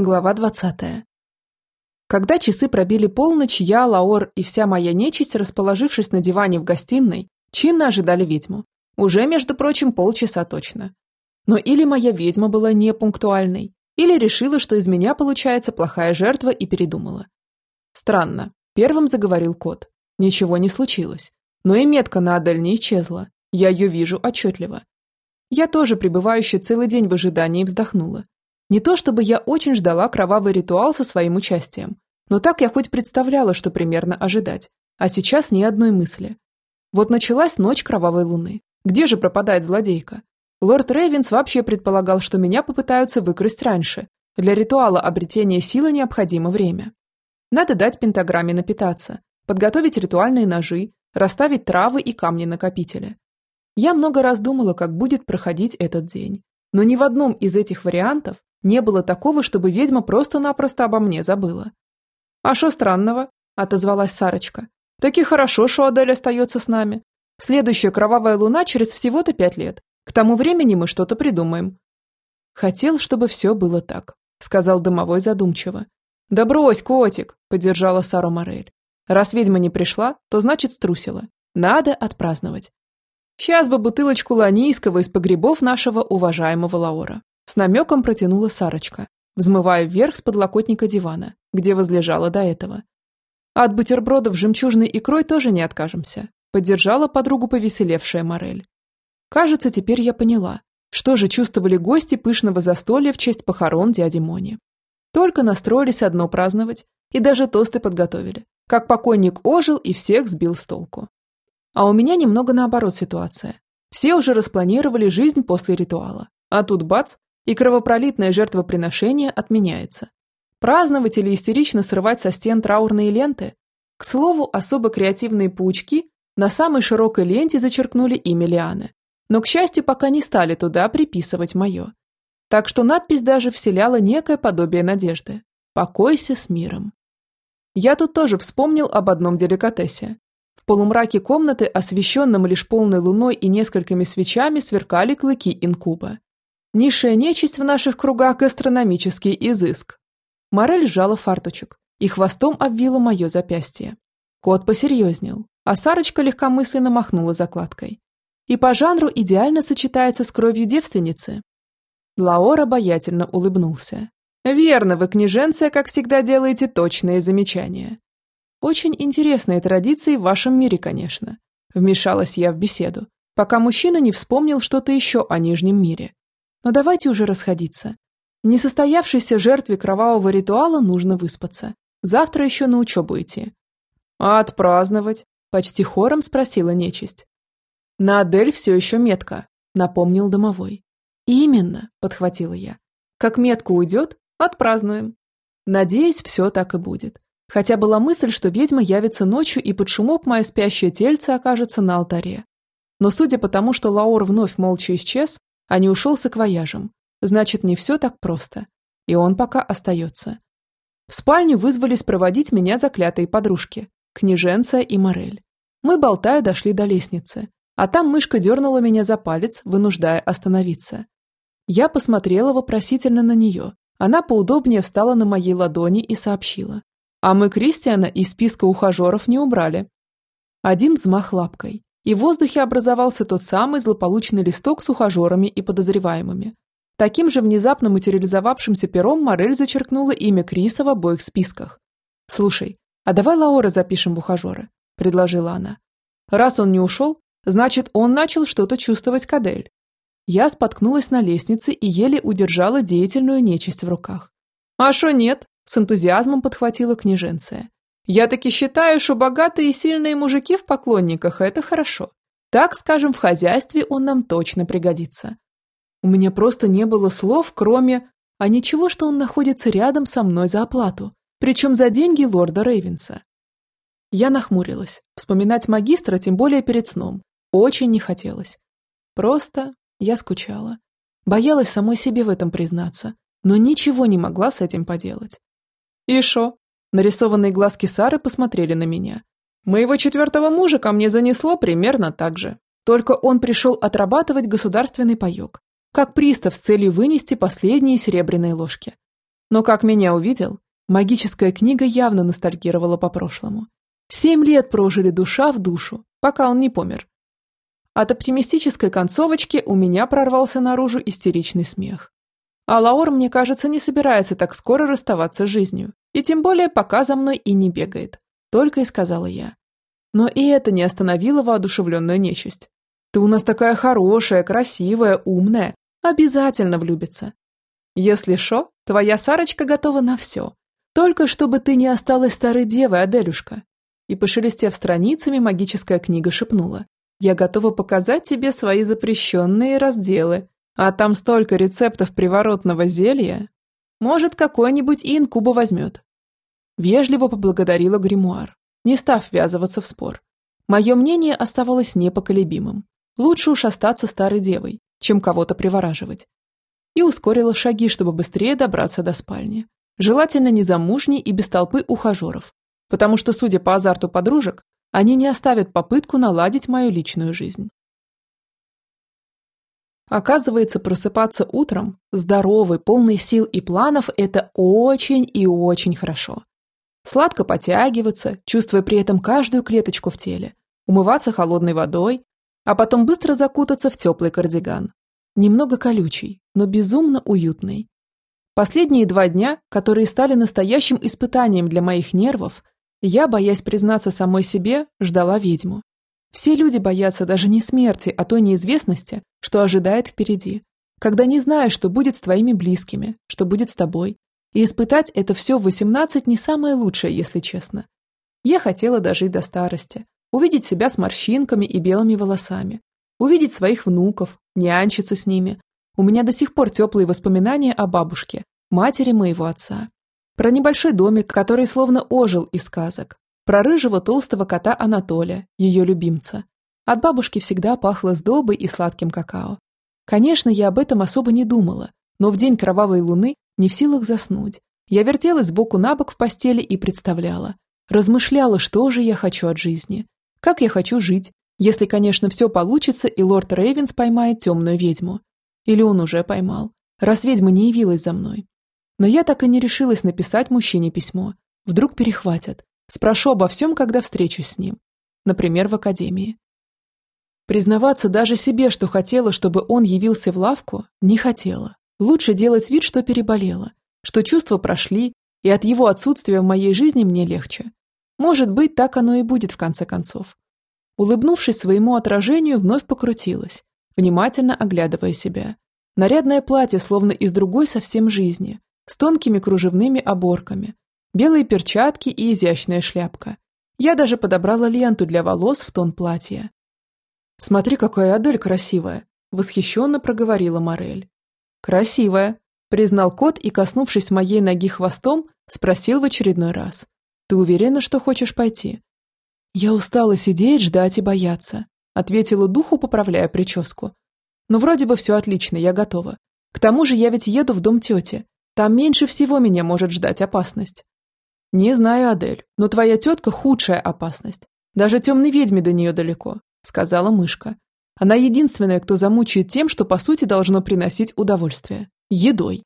Глава 20. Когда часы пробили полночь, я, Лаор и вся моя нечисть, расположившись на диване в гостиной, чинно ожидали ведьму. Уже, между прочим, полчаса точно. Но или моя ведьма была непунктуальной, или решила, что из меня получается плохая жертва и передумала. Странно. Первым заговорил кот. Ничего не случилось. Но и метка на Адель не исчезла. Я ее вижу отчетливо. Я тоже, пребывающая целый день в ожидании, вздохнула. Не то чтобы я очень ждала кровавый ритуал со своим участием, но так я хоть представляла, что примерно ожидать. А сейчас ни одной мысли. Вот началась ночь кровавой луны. Где же пропадает злодейка? Лорд Рейвенс вообще предполагал, что меня попытаются выкрасть раньше. Для ритуала обретения силы необходимо время. Надо дать пентаграмме напитаться, подготовить ритуальные ножи, расставить травы и камни-накопители. Я много раз думала, как будет проходить этот день. Но ни в одном из этих вариантов не было такого, чтобы ведьма просто-напросто обо мне забыла. «А что странного?» – отозвалась Сарочка. «Таки хорошо, что Адель остается с нами. Следующая кровавая луна через всего-то пять лет. К тому времени мы что-то придумаем». «Хотел, чтобы все было так», – сказал домовой задумчиво. «Да брось, котик!» – поддержала Сару Морель. «Раз ведьма не пришла, то значит струсила. Надо отпраздновать. Сейчас бы бутылочку ланийского из погребов нашего уважаемого Лаора. С намеком протянула Сарочка, взмывая вверх с подлокотника дивана, где возлежала до этого. От бутербродов с жемчужной икрой тоже не откажемся, поддержала подругу повеселевшая Морель. Кажется, теперь я поняла, что же чувствовали гости пышного застолья в честь похорон дяди Мони. Только настроились одно праздновать и даже тосты подготовили, как покойник ожил и всех сбил с толку. А у меня немного наоборот ситуация. Все уже распланировали жизнь после ритуала, а тут бац, и кровопролитное жертвоприношение отменяется. Праздновать или истерично срывать со стен траурные ленты? К слову, особо креативные паучки на самой широкой ленте зачеркнули имя Лианы, но, к счастью, пока не стали туда приписывать мое. Так что надпись даже вселяла некое подобие надежды. «Покойся с миром». Я тут тоже вспомнил об одном деликатесе. В полумраке комнаты, освещенном лишь полной луной и несколькими свечами, сверкали клыки инкуба. Низшая нечисть в наших кругах – гастрономический изыск. Морель сжала фарточек и хвостом обвила мое запястье. Кот посерьезнел, а Сарочка легкомысленно махнула закладкой. И по жанру идеально сочетается с кровью девственницы. Лаор обаятельно улыбнулся. «Верно, вы, княженция, как всегда, делаете точные замечания. Очень интересные традиции в вашем мире, конечно». Вмешалась я в беседу, пока мужчина не вспомнил что-то еще о Нижнем мире. Но давайте уже расходиться. Несостоявшейся жертве кровавого ритуала нужно выспаться. Завтра еще на учебу идти. А отпраздновать? Почти хором спросила нечисть. На Адель все еще метка, напомнил домовой. Именно, подхватила я. Как метка уйдет, отпразднуем. Надеюсь, все так и будет. Хотя была мысль, что ведьма явится ночью и под шумок мое спящее тельце окажется на алтаре. Но судя по тому, что Лаур вновь молча исчез, а не ушел с акваяжем. Значит, не все так просто. И он пока остается. В спальню вызвались проводить меня заклятые подружки, княженция и Морель. Мы, болтая, дошли до лестницы, а там мышка дернула меня за палец, вынуждая остановиться. Я посмотрела вопросительно на нее. Она поудобнее встала на моей ладони и сообщила. А мы Кристиана из списка ухажеров не убрали. Один взмах лапкой, и в воздухе образовался тот самый злополучный листок с ухажерами и подозреваемыми. Таким же внезапно материализовавшимся пером Морель зачеркнула имя Криса в обоих списках. «Слушай, а давай Лаора запишем в ухажеры», – предложила она. «Раз он не ушел, значит, он начал что-то чувствовать Кадель». Я споткнулась на лестнице и еле удержала деятельную нечисть в руках. «А шо нет?» – с энтузиазмом подхватила княженция. Я таки считаю, что богатые и сильные мужики в поклонниках – это хорошо. Так, скажем, в хозяйстве он нам точно пригодится. У меня просто не было слов, кроме «а ничего, что он находится рядом со мной за оплату, причем за деньги лорда Рейвенса». Я нахмурилась. Вспоминать магистра, тем более перед сном, очень не хотелось. Просто я скучала. Боялась самой себе в этом признаться, но ничего не могла с этим поделать. «И шо?» Нарисованные глазки Сары посмотрели на меня. Моего четвертого мужа ко мне занесло примерно так же. Только он пришел отрабатывать государственный паек, как пристав с целью вынести последние серебряные ложки. Но как меня увидел, магическая книга явно ностальгировала по прошлому. Семь лет прожили душа в душу, пока он не помер. От оптимистической концовочки у меня прорвался наружу истеричный смех. А Лаор, мне кажется, не собирается так скоро расставаться с жизнью, и тем более пока за мной и не бегает, только и сказала я. Но и это не остановило воодушевленную нечисть. Ты у нас такая хорошая, красивая, умная, обязательно влюбится. Если шо, твоя Сарочка готова на все. Только чтобы ты не осталась старой девой, Аделюшка. И, пошелестев страницами, магическая книга шепнула. Я готова показать тебе свои запрещенные разделы, а там столько рецептов приворотного зелья. Может, какой-нибудь и инкуба возьмет. Вежливо поблагодарила гримуар, не став ввязываться в спор. Мое мнение оставалось непоколебимым. Лучше уж остаться старой девой, чем кого-то привораживать. И ускорила шаги, чтобы быстрее добраться до спальни. Желательно незамужней и без толпы ухажеров, потому что, судя по азарту подружек, они не оставят попытку наладить мою личную жизнь. Оказывается, просыпаться утром, здоровый, полный сил и планов – это очень и очень хорошо. Сладко потягиваться, чувствуя при этом каждую клеточку в теле, умываться холодной водой, а потом быстро закутаться в теплый кардиган. Немного колючий, но безумно уютный. Последние два дня, которые стали настоящим испытанием для моих нервов, я, боясь признаться самой себе, ждала ведьму. Все люди боятся даже не смерти, а той неизвестности, что ожидает впереди. Когда не знаешь, что будет с твоими близкими, что будет с тобой. И испытать это все в 18 не самое лучшее, если честно. Я хотела дожить до старости, увидеть себя с морщинками и белыми волосами, увидеть своих внуков, нянчиться с ними. У меня до сих пор теплые воспоминания о бабушке, матери моего отца. Про небольшой домик, который словно ожил из сказок. Про рыжего толстого кота Анатолия, ее любимца. От бабушки всегда пахло сдобой и сладким какао. Конечно, я об этом особо не думала, но в день кровавой луны не в силах заснуть. Я вертелась сбоку на бок в постели и представляла. Размышляла, что же я хочу от жизни. Как я хочу жить, если, конечно, все получится и лорд Рейвенс поймает темную ведьму. Или он уже поймал, раз ведьма не явилась за мной. Но я так и не решилась написать мужчине письмо. Вдруг перехватят. Спрошу обо всем, когда встречусь с ним. Например, в академии. Признаваться даже себе, что хотела, чтобы он явился в лавку, не хотела. Лучше делать вид, что переболела, что чувства прошли, и от его отсутствия в моей жизни мне легче. Может быть, так оно и будет в конце концов. Улыбнувшись своему отражению, вновь покрутилась, внимательно оглядывая себя. Нарядное платье, словно из другой совсем жизни, с тонкими кружевными оборками, белые перчатки и изящная шляпка. Я даже подобрала ленту для волос в тон платья. «Смотри, какая Адель красивая!» – восхищенно проговорила Морель. «Красивая», – признал кот и, коснувшись моей ноги хвостом, спросил в очередной раз. «Ты уверена, что хочешь пойти?» «Я устала сидеть, ждать и бояться», – ответила духу, поправляя прическу. «Но вроде бы все отлично, я готова. К тому же я ведь еду в дом тети, там меньше всего меня может ждать опасность. Не знаю, Адель, но твоя тетка худшая опасность. Даже темной ведьме до нее далеко, сказала мышка. Она единственная, кто замучает тем, что по сути должно приносить удовольствие. Едой.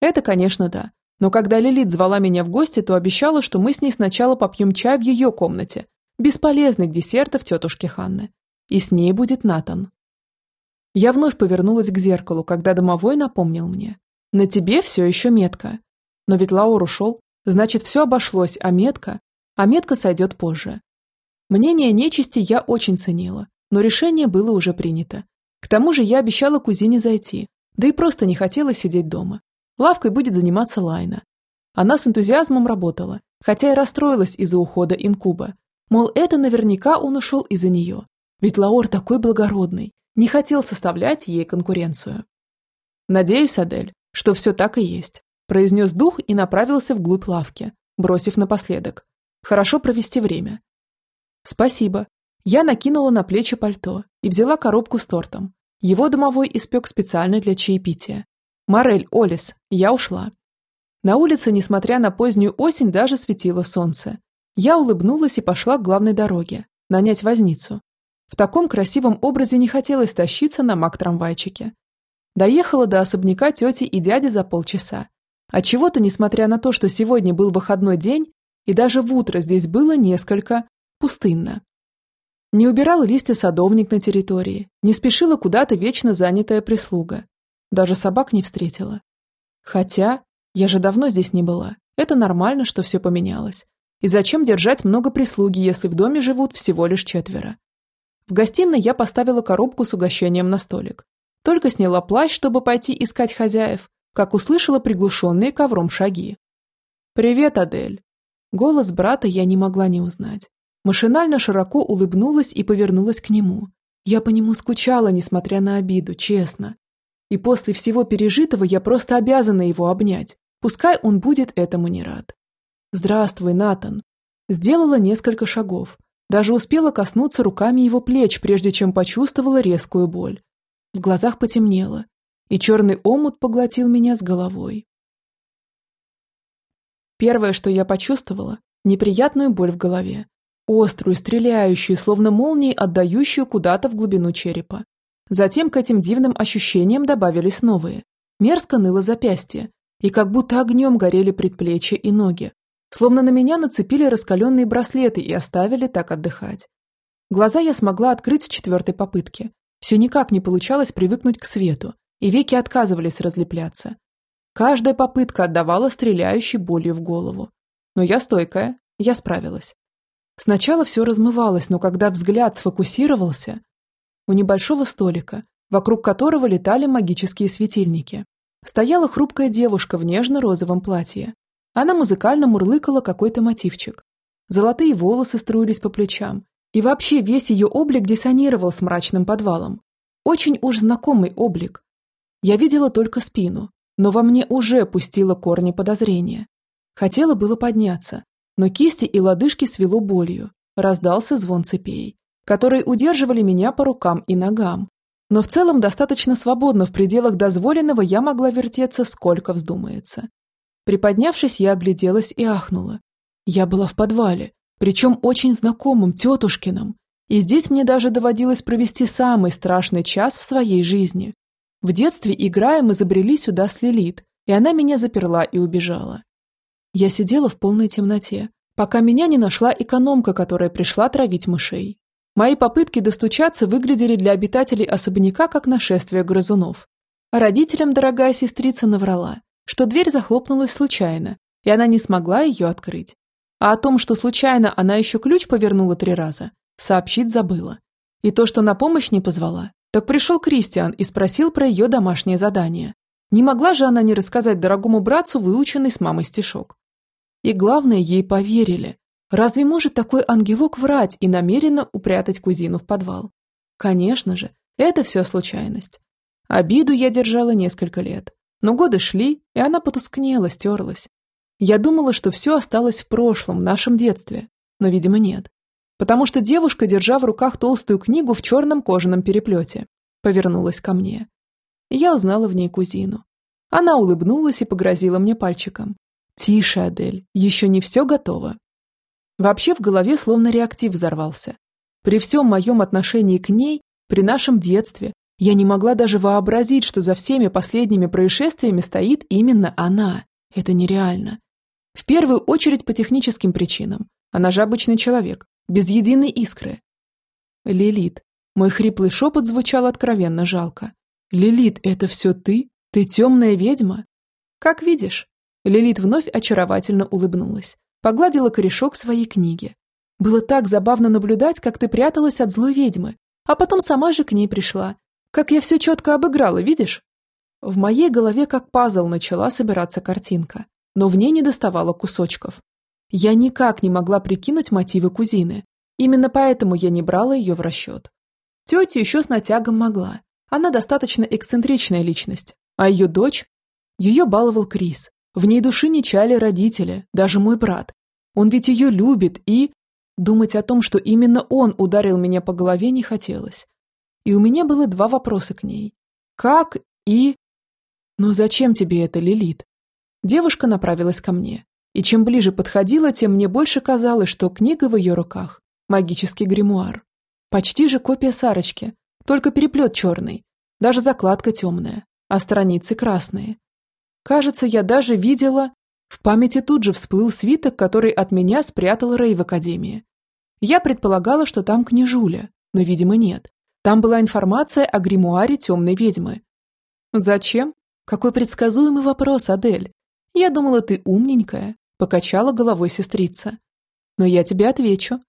Это, конечно, да. Но когда Лилит звала меня в гости, то обещала, что мы с ней сначала попьем чай в ее комнате. Бесполезных десертов тетушки Ханны. И с ней будет Натан. Я вновь повернулась к зеркалу, когда домовой напомнил мне, на тебе все еще метка. Но ведь Лаур ушел, значит, все обошлось, а метка... А метка сойдет позже. Мнение нечисти я очень ценила, но решение было уже принято. К тому же я обещала кузине зайти, да и просто не хотела сидеть дома. Лавкой будет заниматься Лайна. Она с энтузиазмом работала, хотя и расстроилась из-за ухода инкуба. Мол, это наверняка он ушел из-за нее. Ведь Лаор такой благородный, не хотел составлять ей конкуренцию. Надеюсь, Адель, что все так и есть, произнес дух и направился вглубь лавки, бросив напоследок. Хорошо провести время. Спасибо. Я накинула на плечи пальто и взяла коробку с тортом. Его домовой испек специально для чаепития. Морель, Олис, я ушла. На улице, несмотря на позднюю осень, даже светило солнце. Я улыбнулась и пошла к главной дороге, нанять возницу. В таком красивом образе не хотелось тащиться на маг-трамвайчике. Доехала до особняка тети и дяди за полчаса. А чего-то, несмотря на то, что сегодня был выходной день, и даже в утро здесь было несколько пустынно. Не убирал листья садовник на территории, не спешила куда-то вечно занятая прислуга. Даже собак не встретила. Хотя, я же давно здесь не была. Это нормально, что все поменялось. И зачем держать много прислуги, если в доме живут всего лишь четверо? В гостиной я поставила коробку с угощением на столик. Только сняла плащ, чтобы пойти искать хозяев, как услышала приглушенные ковром шаги. «Привет, Адель!» Голос брата я не могла не узнать. Машинально широко улыбнулась и повернулась к нему. Я по нему скучала, несмотря на обиду, честно. И после всего пережитого я просто обязана его обнять, пускай он будет этому не рад. «Здравствуй, Натан!» Сделала несколько шагов. Даже успела коснуться руками его плеч, прежде чем почувствовала резкую боль. В глазах потемнело, и черный омут поглотил меня с головой. Первое, что я почувствовала – неприятную боль в голове. Острую, стреляющую, словно молнией, отдающую куда-то в глубину черепа. Затем к этим дивным ощущениям добавились новые. Мерзко ныло запястье, и как будто огнем горели предплечья и ноги. Словно на меня нацепили раскаленные браслеты и оставили так отдыхать. Глаза я смогла открыть с четвертой попытки. Все никак не получалось привыкнуть к свету, и веки отказывались разлепляться. Каждая попытка отдавала стреляющей болью в голову. Но я стойкая, я справилась. Сначала все размывалось, но когда взгляд сфокусировался, у небольшого столика, вокруг которого летали магические светильники. Стояла хрупкая девушка в нежно-розовом платье. Она музыкально мурлыкала какой-то мотивчик. Золотые волосы струились по плечам, и вообще весь ее облик диссонировал с мрачным подвалом. Очень уж знакомый облик. Я видела только спину, но во мне уже пустило корни подозрения. Хотела было подняться, но кисти и лодыжки свело болью. Раздался звон цепей которые удерживали меня по рукам и ногам. Но в целом достаточно свободно в пределах дозволенного я могла вертеться сколько вздумается. Приподнявшись, я огляделась и ахнула. Я была в подвале, причем очень знакомым, тетушкиным. И здесь мне даже доводилось провести самый страшный час в своей жизни. В детстве, играя, мы забрели сюда с Лилит, и она меня заперла и убежала. Я сидела в полной темноте, пока меня не нашла экономка, которая пришла травить мышей. Мои попытки достучаться выглядели для обитателей особняка как нашествие грызунов. А родителям дорогая сестрица наврала, что дверь захлопнулась случайно, и она не смогла ее открыть. А о том, что случайно она еще ключ повернула три раза, сообщить забыла. И то, что на помощь не позвала, так пришел Кристиан и спросил про ее домашнее задание. Не могла же она не рассказать дорогому братцу выученный с мамой стишок. И главное, ей поверили, Разве может такой ангелок врать и намеренно упрятать кузину в подвал? Конечно же, это все случайность. Обиду я держала несколько лет, но годы шли, и она потускнела, стерлась. Я думала, что все осталось в прошлом, в нашем детстве, но, видимо, нет. Потому что девушка, держа в руках толстую книгу в черном кожаном переплете, повернулась ко мне. Я узнала в ней кузину. Она улыбнулась и погрозила мне пальчиком. «Тише, Адель, еще не все готово. Вообще в голове словно реактив взорвался. При всем моем отношении к ней, при нашем детстве, я не могла даже вообразить, что за всеми последними происшествиями стоит именно она. Это нереально. В первую очередь по техническим причинам. Она же обычный человек, без единой искры. Лилит. Мой хриплый шепот звучал откровенно жалко. Лилит, это все ты? Ты темная ведьма? Как видишь. Лилит вновь очаровательно улыбнулась. Погладила корешок своей книги. Было так забавно наблюдать, как ты пряталась от злой ведьмы, а потом сама же к ней пришла. Как я все четко обыграла, видишь? В моей голове как пазл начала собираться картинка, но в ней не доставало кусочков. Я никак не могла прикинуть мотивы кузины. Именно поэтому я не брала ее в расчет. Тетю еще с натягом могла. Она достаточно эксцентричная личность. А ее дочь? Ее баловал Крис. В ней души не чали родители, даже мой брат. Он ведь ее любит и... Думать о том, что именно он ударил меня по голове, не хотелось. И у меня было два вопроса к ней. Как и... Но зачем тебе это, Лилит? Девушка направилась ко мне. И чем ближе подходила, тем мне больше казалось, что книга в ее руках – магический гримуар. Почти же копия Сарочки, только переплет черный, даже закладка темная, а страницы красные. Кажется, я даже видела... В памяти тут же всплыл свиток, который от меня спрятал Рэй в Академии. Я предполагала, что там княжуля, но, видимо, нет. Там была информация о гримуаре темной ведьмы. Зачем? Какой предсказуемый вопрос, Адель. Я думала, ты умненькая, покачала головой сестрица. Но я тебе отвечу.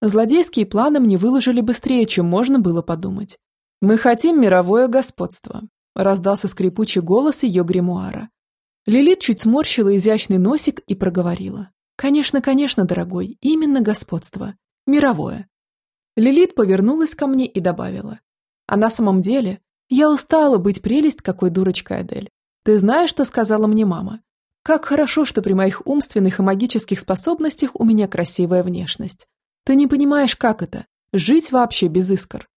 Злодейские планы мне выложили быстрее, чем можно было подумать. Мы хотим мировое господство, раздался скрипучий голос ее гримуара. Лилит чуть сморщила изящный носик и проговорила. «Конечно, конечно, дорогой, именно господство. Мировое». Лилит повернулась ко мне и добавила. «А на самом деле, я устала быть прелесть какой дурочкой Адель. Ты знаешь, что сказала мне мама? Как хорошо, что при моих умственных и магических способностях у меня красивая внешность. Ты не понимаешь, как это – жить вообще без искр».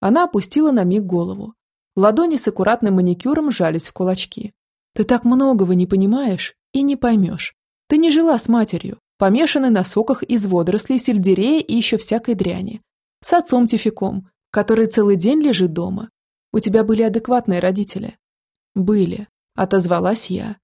Она опустила на миг голову. Ладони с аккуратным маникюром жались в кулачки. Ты так многого не понимаешь и не поймешь. Ты не жила с матерью, помешанной на соках из водорослей, сельдерея и еще всякой дряни. С отцом Тификом, который целый день лежит дома. У тебя были адекватные родители. Были, отозвалась я.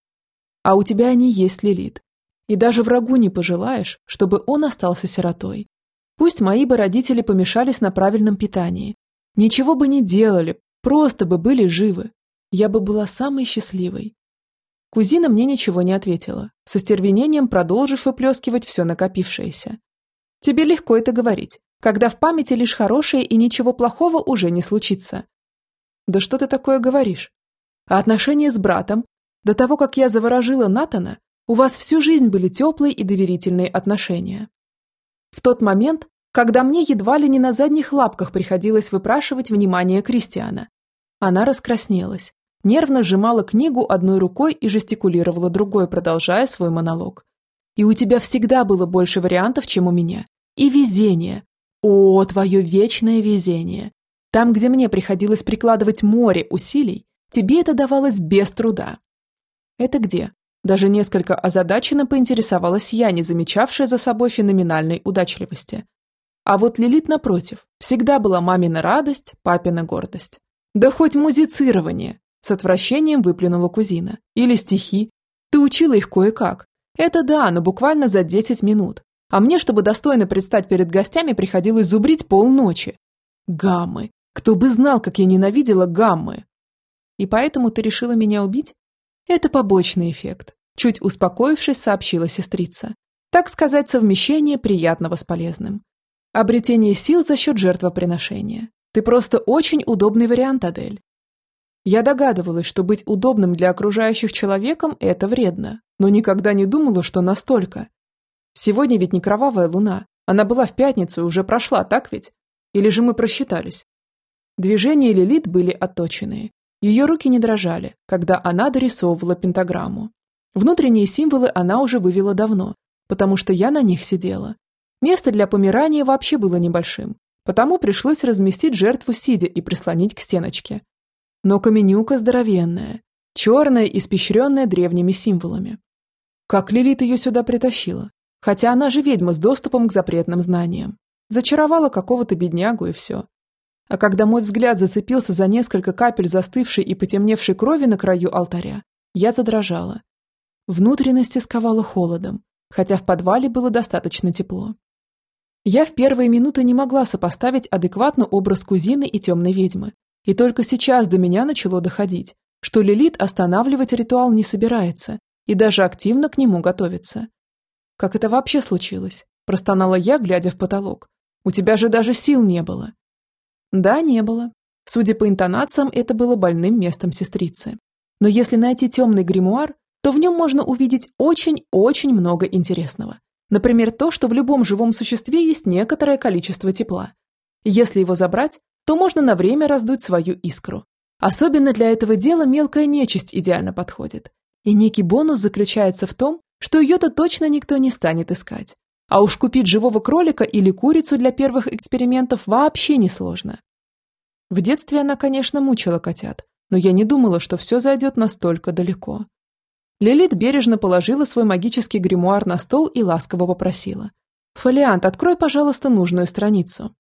А у тебя они есть, Лилит. И даже врагу не пожелаешь, чтобы он остался сиротой. Пусть мои бы родители помешались на правильном питании. Ничего бы не делали, просто бы были живы. Я бы была самой счастливой. Кузина мне ничего не ответила, со стервенением продолжив выплескивать все накопившееся. «Тебе легко это говорить, когда в памяти лишь хорошее и ничего плохого уже не случится». «Да что ты такое говоришь? А отношения с братом? До того, как я заворожила Натана, у вас всю жизнь были теплые и доверительные отношения». В тот момент, когда мне едва ли не на задних лапках приходилось выпрашивать внимание Кристиана, она раскраснелась, Нервно сжимала книгу одной рукой и жестикулировала другой, продолжая свой монолог. «И у тебя всегда было больше вариантов, чем у меня. И везение. О, твое вечное везение. Там, где мне приходилось прикладывать море усилий, тебе это давалось без труда». «Это где?» Даже несколько озадаченно поинтересовалась я, не замечавшая за собой феноменальной удачливости. А вот Лилит, напротив, всегда была мамина радость, папина гордость. Да хоть музицирование, с отвращением выплюнула кузина. Или стихи. Ты учила их кое-как. Это да, но буквально за 10 минут. А мне, чтобы достойно предстать перед гостями, приходилось зубрить полночи. Гаммы. Кто бы знал, как я ненавидела гаммы. И поэтому ты решила меня убить? Это побочный эффект. Чуть успокоившись, сообщила сестрица. Так сказать, совмещение приятного с полезным. Обретение сил за счет жертвоприношения. Ты просто очень удобный вариант, Адель. Я догадывалась, что быть удобным для окружающих человеком – это вредно, но никогда не думала, что настолько. Сегодня ведь не кровавая луна. Она была в пятницу и уже прошла, так ведь? Или же мы просчитались? Движения Лилит были отточенные. Ее руки не дрожали, когда она дорисовывала пентаграмму. Внутренние символы она уже вывела давно, потому что я на них сидела. Место для помирания вообще было небольшим, потому пришлось разместить жертву сидя и прислонить к стеночке. Но каменюка здоровенная, черная, испещренная древними символами. Как Лилит ее сюда притащила? Хотя она же ведьма с доступом к запретным знаниям. Зачаровала какого-то беднягу и все. А когда мой взгляд зацепился за несколько капель застывшей и потемневшей крови на краю алтаря, я задрожала. Внутренности сковало холодом, хотя в подвале было достаточно тепло. Я в первые минуты не могла сопоставить адекватно образ кузины и темной ведьмы, и только сейчас до меня начало доходить, что Лилит останавливать ритуал не собирается и даже активно к нему готовится. «Как это вообще случилось?» – простонала я, глядя в потолок. «У тебя же даже сил не было». Да, не было. Судя по интонациям, это было больным местом сестрицы. Но если найти темный гримуар, то в нем можно увидеть очень-очень много интересного. Например, то, что в любом живом существе есть некоторое количество тепла. Если его забрать, то можно на время раздуть свою искру. Особенно для этого дела мелкая нечисть идеально подходит. И некий бонус заключается в том, что ее-то точно никто не станет искать. А уж купить живого кролика или курицу для первых экспериментов вообще несложно. В детстве она, конечно, мучила котят, но я не думала, что все зайдет настолько далеко. Лилит бережно положила свой магический гримуар на стол и ласково попросила. «Фолиант, открой, пожалуйста, нужную страницу».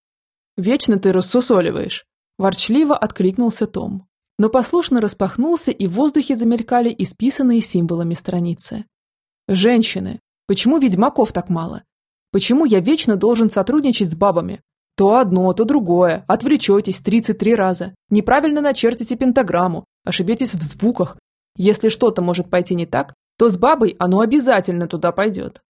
«Вечно ты рассусоливаешь», – ворчливо откликнулся Том. но послушно распахнулся, и в воздухе замелькали исписанные символами страницы. Женщины. Почему ведьмаков так мало? Почему я вечно должен сотрудничать с бабами? То одно, то другое. Отвлечетесь 33 раза. Неправильно начертите пентаграмму. Ошибетесь в звуках. Если что-то может пойти не так, то с бабой оно обязательно туда пойдет.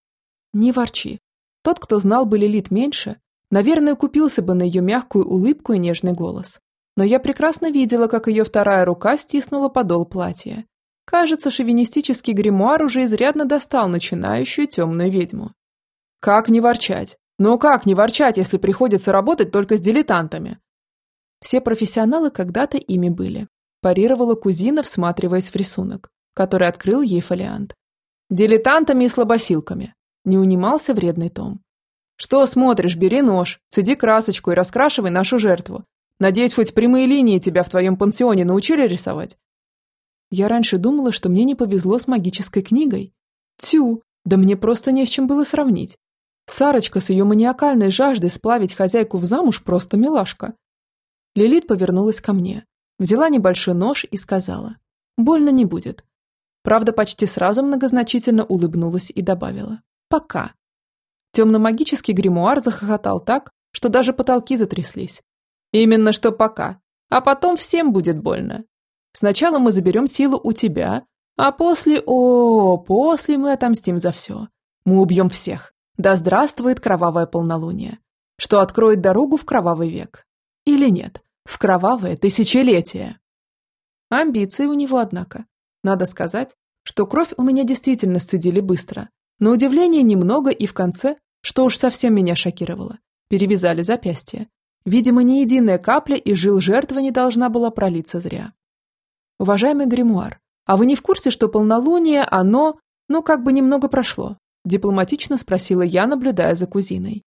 Не ворчи. Тот, кто знал бы Лилит меньше, наверное, купился бы на ее мягкую улыбку и нежный голос. Но я прекрасно видела, как ее вторая рука стиснула подол платья. Кажется, шовинистический гримуар уже изрядно достал начинающую темную ведьму. Как не ворчать? Ну как не ворчать, если приходится работать только с дилетантами? Все профессионалы когда-то ими были. Парировала кузина, всматриваясь в рисунок, который открыл ей фолиант. Дилетантами и слабосилками. Не унимался вредный Том. Что смотришь, бери нож, цеди красочку и раскрашивай нашу жертву. Надеюсь, хоть прямые линии тебя в твоем пансионе научили рисовать? Я раньше думала, что мне не повезло с магической книгой. Тю, да мне просто не с чем было сравнить. Сарочка с ее маниакальной жаждой сплавить хозяйку в замуж просто милашка. Лилит повернулась ко мне, взяла небольшой нож и сказала. Больно не будет. Правда, почти сразу многозначительно улыбнулась и добавила. Пока. Темно-магический гримуар захохотал так, что даже потолки затряслись. Именно что пока. А потом всем будет больно. Сначала мы заберем силу у тебя, а после... О, после мы отомстим за все. Мы убьем всех. Да здравствует кровавое полнолуние. Что откроет дорогу в кровавый век. Или нет, в кровавое тысячелетие. Амбиции у него, однако. Надо сказать, что кровь у меня действительно сцедили быстро. На удивление немного и в конце, что уж совсем меня шокировало, перевязали запястье. Видимо, ни единая капля из жил жертвы не должна была пролиться зря. Уважаемый гримуар, а вы не в курсе, что полнолуние, оно, ну, как бы немного прошло? Дипломатично спросила я, наблюдая за кузиной.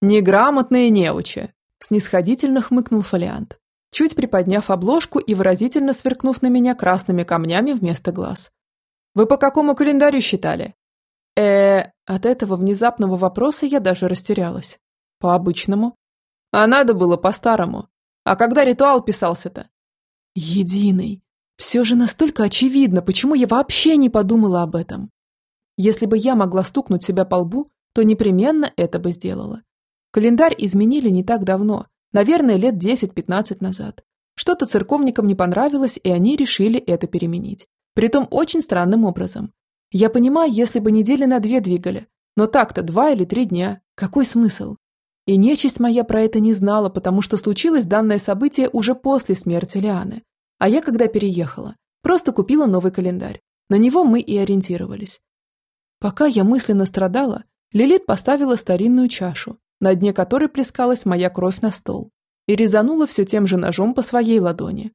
Неграмотные неучи, снисходительно хмыкнул фолиант, чуть приподняв обложку и выразительно сверкнув на меня красными камнями вместо глаз. Вы по какому календарю считали? э От этого внезапного вопроса я даже растерялась. По обычному. А надо было по-старому. А когда ритуал писался-то? Единый. Все же настолько очевидно, почему я вообще не подумала об этом. Если бы я могла стукнуть себя по лбу, то непременно это бы сделала. Календарь изменили не так давно, наверное, лет 10-15 назад. Что-то церковникам не понравилось, и они решили это переменить. Притом очень странным образом. Я понимаю, если бы недели на две двигали, но так-то два или три дня. Какой смысл? И нечисть моя про это не знала, потому что случилось данное событие уже после смерти Лианы. А я, когда переехала, просто купила новый календарь. На него мы и ориентировались. Пока я мысленно страдала, Лилит поставила старинную чашу, на дне которой плескалась моя кровь на стол, и резанула все тем же ножом по своей ладони.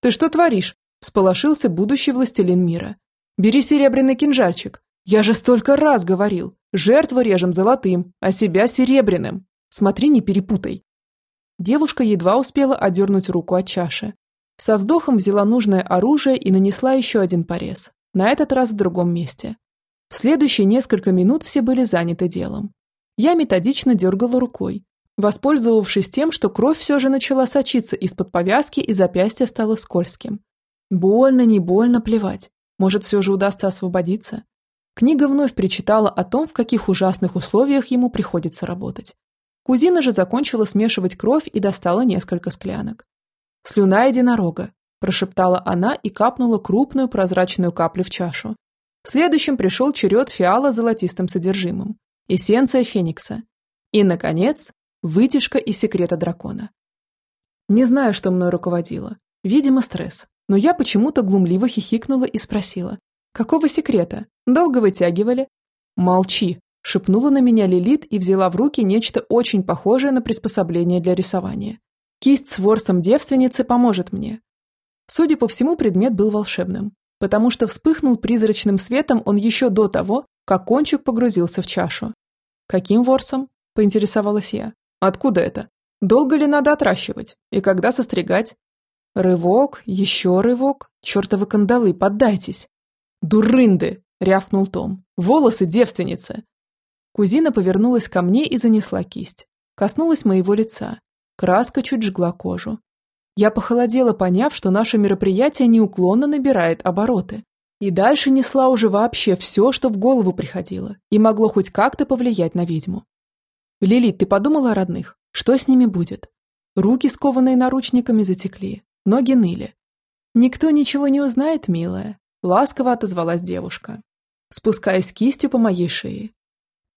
«Ты что творишь?» – всполошился будущий властелин мира. Бери серебряный кинжальчик. Я же столько раз говорил. Жертву режем золотым, а себя серебряным. Смотри, не перепутай. Девушка едва успела одернуть руку от чаши. Со вздохом взяла нужное оружие и нанесла еще один порез. На этот раз в другом месте. В следующие несколько минут все были заняты делом. Я методично дергала рукой, воспользовавшись тем, что кровь все же начала сочиться из-под повязки и запястье стало скользким. Больно, не больно, плевать. Может, все же удастся освободиться? Книга вновь причитала о том, в каких ужасных условиях ему приходится работать. Кузина же закончила смешивать кровь и достала несколько склянок. «Слюна единорога», – прошептала она и капнула крупную прозрачную каплю в чашу. Следующим пришел черед фиала с золотистым содержимым, эссенция феникса. И, наконец, вытяжка из секрета дракона. Не знаю, что мной руководило. Видимо, стресс но я почему-то глумливо хихикнула и спросила. «Какого секрета? Долго вытягивали?» «Молчи», – шепнула на меня Лилит и взяла в руки нечто очень похожее на приспособление для рисования. «Кисть с ворсом девственницы поможет мне». Судя по всему, предмет был волшебным, потому что вспыхнул призрачным светом он еще до того, как кончик погрузился в чашу. «Каким ворсом?» – поинтересовалась я. «Откуда это? Долго ли надо отращивать? И когда состригать?» Рывок, еще рывок. Чертовы кандалы, поддайтесь. Дурынды, рявкнул Том. Волосы девственницы. Кузина повернулась ко мне и занесла кисть. Коснулась моего лица. Краска чуть жгла кожу. Я похолодела, поняв, что наше мероприятие неуклонно набирает обороты. И дальше несла уже вообще все, что в голову приходило, и могло хоть как-то повлиять на ведьму. «Лилит, ты подумала о родных? Что с ними будет?» Руки, скованные наручниками, затекли, ноги ныли. «Никто ничего не узнает, милая», – ласково отозвалась девушка, спускаясь кистью по моей шее.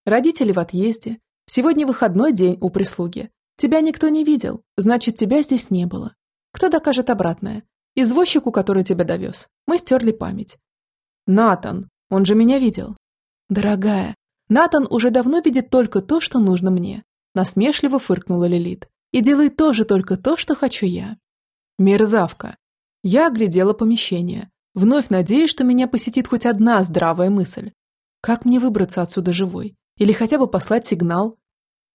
«Родители в отъезде. Сегодня выходной день у прислуги. Тебя никто не видел, значит, тебя здесь не было. Кто докажет обратное? Извозчику, который тебя довез. Мы стерли память. Натан, он же меня видел. Дорогая, Натан уже давно видит только то, что нужно мне. Насмешливо фыркнула Лилит. И делает тоже только то, что хочу я. Мерзавка. Я оглядела помещение, вновь надеясь, что меня посетит хоть одна здравая мысль. Как мне выбраться отсюда живой? Или хотя бы послать сигнал?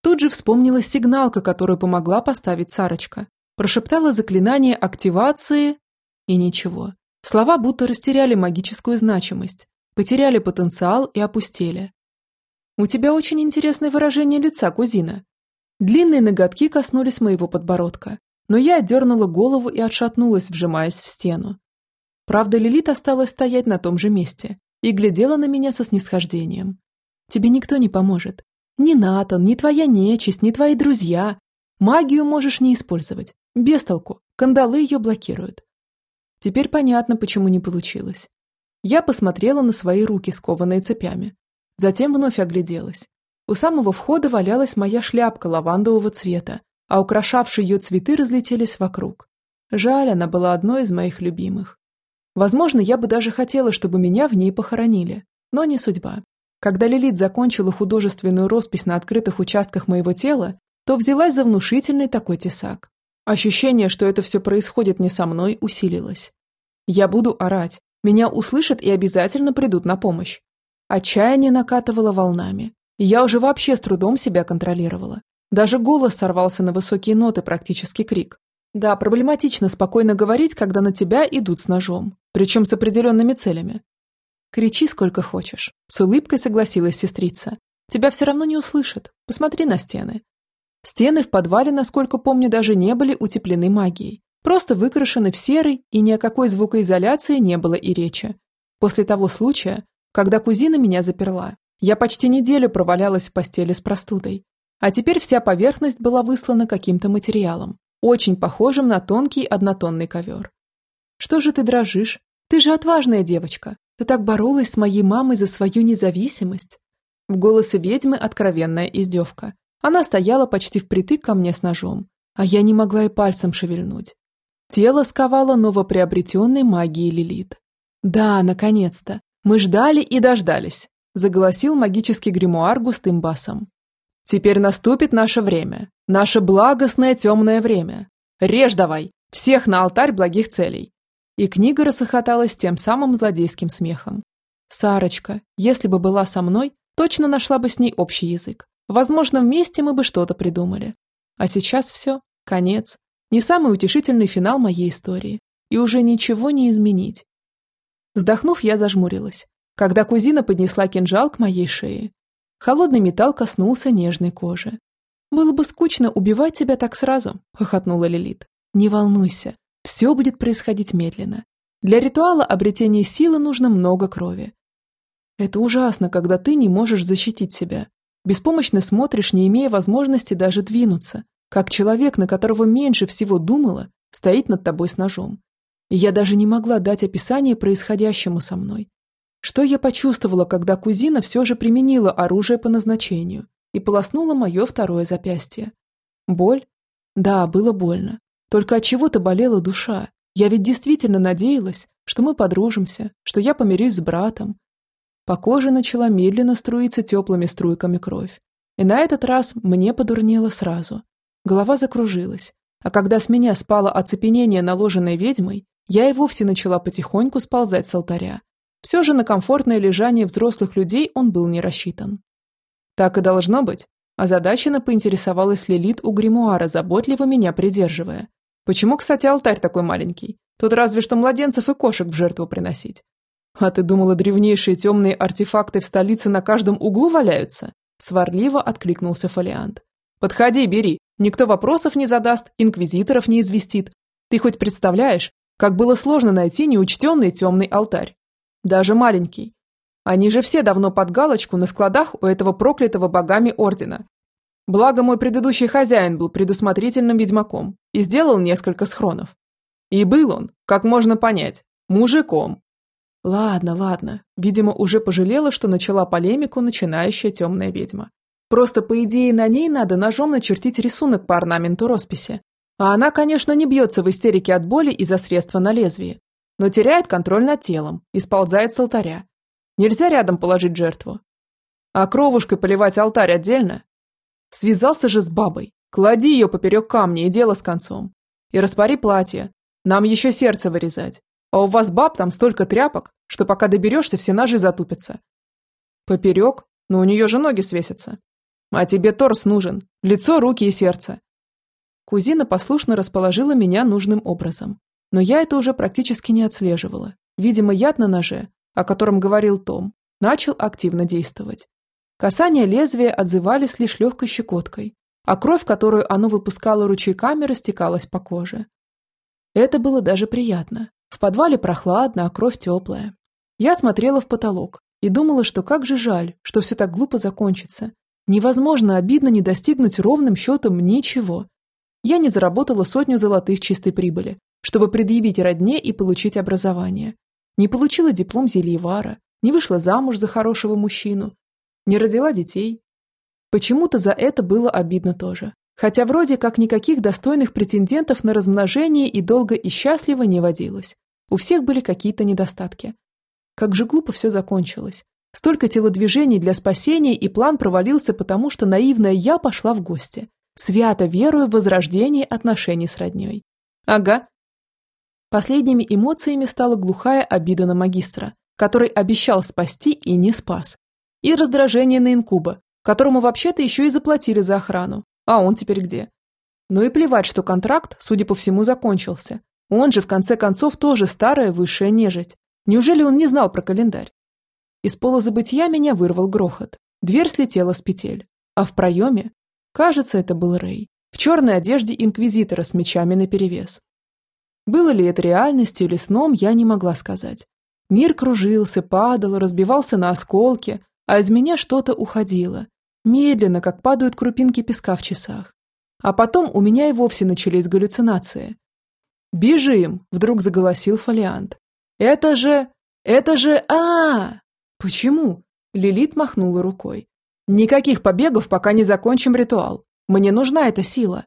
Тут же вспомнила сигналка, которую помогла поставить Сарочка. Прошептала заклинание активации и ничего. Слова будто растеряли магическую значимость, потеряли потенциал и опустели. «У тебя очень интересное выражение лица, кузина». Длинные ноготки коснулись моего подбородка, но я отдернула голову и отшатнулась, вжимаясь в стену. Правда, Лилит осталась стоять на том же месте и глядела на меня со снисхождением. «Тебе никто не поможет. Ни Натан, ни твоя нечисть, ни твои друзья. Магию можешь не использовать. Без толку. Кандалы ее блокируют. Теперь понятно, почему не получилось. Я посмотрела на свои руки, скованные цепями. Затем вновь огляделась. У самого входа валялась моя шляпка лавандового цвета, а украшавшие ее цветы разлетелись вокруг. Жаль, она была одной из моих любимых. Возможно, я бы даже хотела, чтобы меня в ней похоронили, но не судьба. Когда Лилит закончила художественную роспись на открытых участках моего тела, то взялась за внушительный такой тесак. Ощущение, что это все происходит не со мной, усилилось. Я буду орать, меня услышат и обязательно придут на помощь. Отчаяние накатывало волнами. Я уже вообще с трудом себя контролировала. Даже голос сорвался на высокие ноты, практически крик. Да, проблематично спокойно говорить, когда на тебя идут с ножом, причем с определенными целями. Кричи сколько хочешь. С улыбкой согласилась сестрица. Тебя все равно не услышат. Посмотри на стены. Стены в подвале, насколько помню, даже не были утеплены магией. Просто выкрашены в серый, и ни о какой звукоизоляции не было и речи. После того случая, когда кузина меня заперла, я почти неделю провалялась в постели с простудой. А теперь вся поверхность была выслана каким-то материалом, очень похожим на тонкий однотонный ковер. «Что же ты дрожишь? Ты же отважная девочка. Ты так боролась с моей мамой за свою независимость». В голосе ведьмы откровенная издевка. Она стояла почти впритык ко мне с ножом, а я не могла и пальцем шевельнуть. Тело сковало новоприобретенной магией Лилит. «Да, наконец-то! Мы ждали и дождались!» – заголосил магический гримуар густым басом. «Теперь наступит наше время, наше благостное темное время. Режь давай! Всех на алтарь благих целей!» И книга рассохоталась тем самым злодейским смехом. Сарочка, если бы была со мной, точно нашла бы с ней общий язык. Возможно, вместе мы бы что-то придумали. А сейчас все, конец. Не самый утешительный финал моей истории. И уже ничего не изменить. Вздохнув, я зажмурилась, когда кузина поднесла кинжал к моей шее. Холодный металл коснулся нежной кожи. «Было бы скучно убивать тебя так сразу», – хохотнула Лилит. «Не волнуйся, все будет происходить медленно. Для ритуала обретения силы нужно много крови. Это ужасно, когда ты не можешь защитить себя, Беспомощно смотришь, не имея возможности даже двинуться, как человек, на которого меньше всего думала, стоит над тобой с ножом. И я даже не могла дать описание происходящему со мной. Что я почувствовала, когда кузина все же применила оружие по назначению и полоснула мое второе запястье? Боль? Да, было больно. Только от чего-то болела душа. Я ведь действительно надеялась, что мы подружимся, что я помирюсь с братом, по коже начала медленно струиться теплыми струйками кровь. И на этот раз мне подурнело сразу. Голова закружилась, а когда с меня спало оцепенение, наложенное ведьмой, я и вовсе начала потихоньку сползать с алтаря. Все же на комфортное лежание взрослых людей он был не рассчитан. Так и должно быть. Озадаченно поинтересовалась Лилит у гримуара, заботливо меня придерживая. Почему, кстати, алтарь такой маленький? Тут разве что младенцев и кошек в жертву приносить. «А ты думала, древнейшие темные артефакты в столице на каждом углу валяются?» Сварливо откликнулся Фолиант. «Подходи, бери. Никто вопросов не задаст, инквизиторов не известит. Ты хоть представляешь, как было сложно найти неучтенный темный алтарь? Даже маленький. Они же все давно под галочку на складах у этого проклятого богами ордена. Благо мой предыдущий хозяин был предусмотрительным ведьмаком и сделал несколько схронов. И был он, как можно понять, мужиком. Ладно, ладно. Видимо, уже пожалела, что начала полемику начинающая темная ведьма. Просто, по идее, на ней надо ножом начертить рисунок по орнаменту росписи. А она, конечно, не бьется в истерике от боли из-за средства на лезвии, но теряет контроль над телом и сползает с алтаря. Нельзя рядом положить жертву. А кровушкой поливать алтарь отдельно? Связался же с бабой. Клади ее поперек камня и дело с концом. И распари платье, нам еще сердце вырезать. А у вас баб там столько тряпок, что пока доберешься, все ножи затупятся. Поперек? Но у нее же ноги свесятся. А тебе торс нужен. Лицо, руки и сердце. Кузина послушно расположила меня нужным образом. Но я это уже практически не отслеживала. Видимо, яд на ноже, о котором говорил Том, начал активно действовать. Касания лезвия отзывались лишь легкой щекоткой, а кровь, которую оно выпускало ручейками, растекалась по коже. Это было даже приятно. В подвале прохладно, а кровь теплая. Я смотрела в потолок и думала, что как же жаль, что все так глупо закончится. Невозможно обидно не достигнуть ровным счетом ничего. Я не заработала сотню золотых чистой прибыли, чтобы предъявить родне и получить образование. Не получила диплом зельевара, не вышла замуж за хорошего мужчину, не родила детей. Почему-то за это было обидно тоже. Хотя вроде как никаких достойных претендентов на размножение и долго и счастливо не водилось. У всех были какие-то недостатки. Как же глупо все закончилось. Столько телодвижений для спасения, и план провалился, потому что наивная я пошла в гости, свято веруя в возрождение отношений с родней. Ага. Последними эмоциями стала глухая обида на магистра, который обещал спасти и не спас. И раздражение на инкуба, которому вообще-то еще и заплатили за охрану, а он теперь где? Ну и плевать, что контракт, судя по всему, закончился. Он же, в конце концов, тоже старая высшая нежить. Неужели он не знал про календарь? Из полузабытия меня вырвал грохот. Дверь слетела с петель. А в проеме, кажется, это был Рэй, в черной одежде инквизитора с мечами наперевес. Было ли это реальностью или сном, я не могла сказать. Мир кружился, падал, разбивался на осколки, а из меня что-то уходило, Медленно, как падают крупинки песка в часах. А потом у меня и вовсе начались галлюцинации. «Бежим!» – вдруг заголосил фолиант. «Это же... это же... а, -а, -а «Почему?» – Лилит махнула рукой. «Никаких побегов, пока не закончим ритуал. Мне нужна эта сила».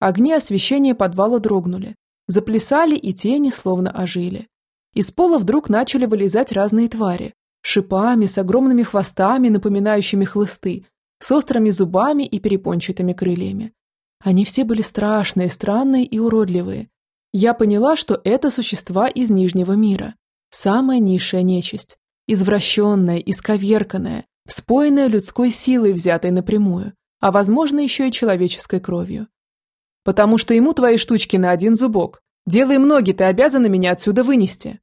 Огни освещения подвала дрогнули. Заплясали, и тени словно ожили. Из пола вдруг начали вылезать разные твари. Шипами, с огромными хвостами, напоминающими хлысты, с острыми зубами и перепончатыми крыльями. Они все были страшные, странные и уродливые. Я поняла, что это существа из Нижнего мира. Самая низшая нечисть. Извращенная, исковерканная, вспоенная людской силой, взятой напрямую, а возможно еще и человеческой кровью. Потому что ему твои штучки на один зубок. Делай ноги, ты обязана меня отсюда вынести.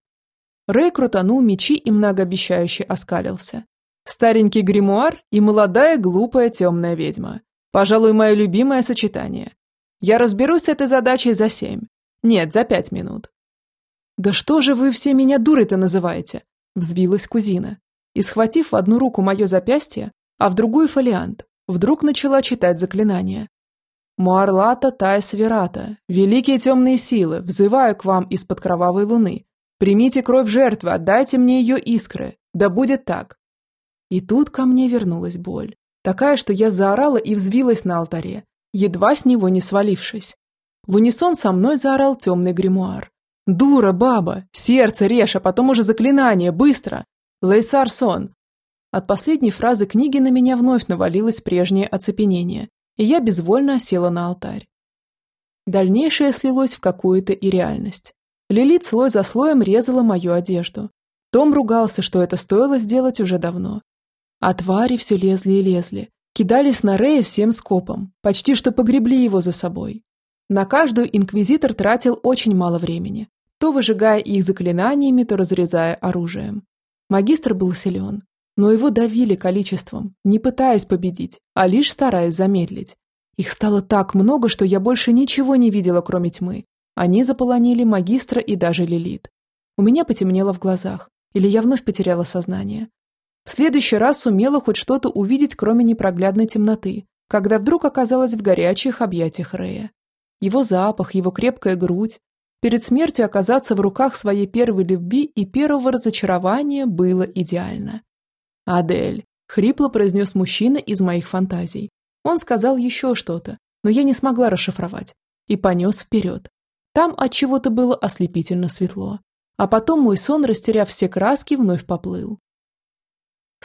Рэй крутанул мечи и многообещающе оскалился. Старенький гримуар и молодая глупая темная ведьма. Пожалуй, мое любимое сочетание. Я разберусь с этой задачей за семь. Нет, за пять минут. «Да что же вы все меня дурой-то называете?» – взвилась кузина. И, схватив в одну руку мое запястье, а в другую фолиант, вдруг начала читать заклинание. «Муарлата Тайс Верата, великие темные силы, взываю к вам из-под кровавой луны. Примите кровь жертвы, отдайте мне ее искры. Да будет так. И тут ко мне вернулась боль. Такая, что я заорала и взвилась на алтаре, едва с него не свалившись. В унисон со мной заорал темный гримуар. «Дура, баба! Сердце режь, а потом уже заклинание! Быстро! Лейсар сон!» От последней фразы книги на меня вновь навалилось прежнее оцепенение, и я безвольно осела на алтарь. Дальнейшее слилось в какую-то и реальность. Лилит слой за слоем резала мою одежду. Том ругался, что это стоило сделать уже давно, а твари все лезли и лезли. Кидались на Рея всем скопом, почти что погребли его за собой. На каждую инквизитор тратил очень мало времени, то выжигая их заклинаниями, то разрезая оружием. Магистр был силен, но его давили количеством, не пытаясь победить, а лишь стараясь замедлить. Их стало так много, что я больше ничего не видела, кроме тьмы. Они заполонили магистра и даже Лилит. У меня потемнело в глазах, или я вновь потеряла сознание. В следующий раз сумела хоть что-то увидеть, кроме непроглядной темноты, когда вдруг оказалась в горячих объятиях Рея. Его запах, его крепкая грудь. Перед смертью оказаться в руках своей первой любви и первого разочарования было идеально. «Адель», — хрипло произнес мужчина из моих фантазий. Он сказал еще что-то, но я не смогла расшифровать, и понес вперед. Там от чего-то было ослепительно светло. А потом мой сон, растеряв все краски, вновь поплыл.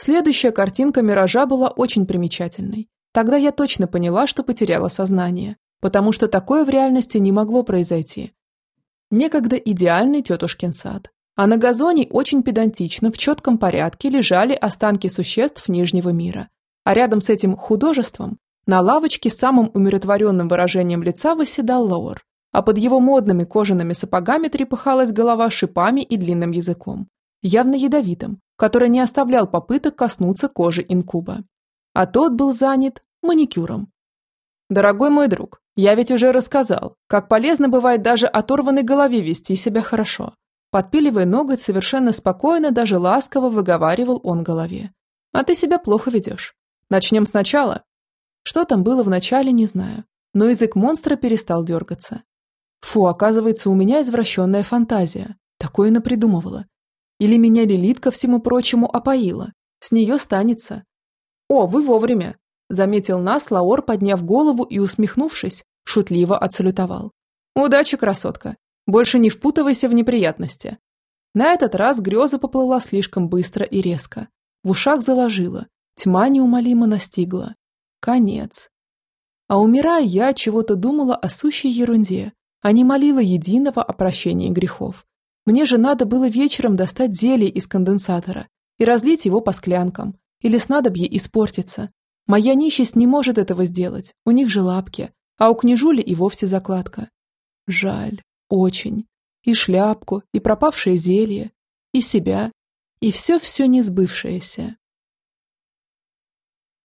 Следующая картинка миража была очень примечательной. Тогда я точно поняла, что потеряла сознание, потому что такое в реальности не могло произойти. Некогда идеальный тетушкин сад. А на газоне очень педантично, в четком порядке лежали останки существ Нижнего мира. А рядом с этим художеством на лавочке с самым умиротворенным выражением лица восседал Лаур, а под его модными кожаными сапогами трепыхалась голова шипами и длинным языком, явно ядовитым, который не оставлял попыток коснуться кожи инкуба. А тот был занят маникюром. «Дорогой мой друг, я ведь уже рассказал, как полезно бывает даже оторванной голове вести себя хорошо». Подпиливая ноготь, совершенно спокойно, даже ласково выговаривал он голове. «А ты себя плохо ведешь. Начнем сначала». Что там было в начале, не знаю, но язык монстра перестал дергаться. Фу, оказывается, у меня извращенная фантазия. Такое напридумывала. Или меня Лилит ко всему прочему опоила. С нее станется. «О, вы вовремя!» – заметил нас Лаор, подняв голову и, усмехнувшись, шутливо отсалютовал. «Удачи, красотка! Больше не впутывайся в неприятности!» На этот раз греза поплыла слишком быстро и резко. В ушах заложила, тьма неумолимо настигла. Конец. А умирая, я чего-то думала о сущей ерунде, а не молила единого о прощении грехов. Мне же надо было вечером достать зелье из конденсатора и разлить его по склянкам, или снадобье испортится. Моя нищесть не может этого сделать, у них же лапки, а у княжули и вовсе закладка. Жаль, очень. И шляпку, и пропавшее зелье, и себя, и все-все несбывшееся.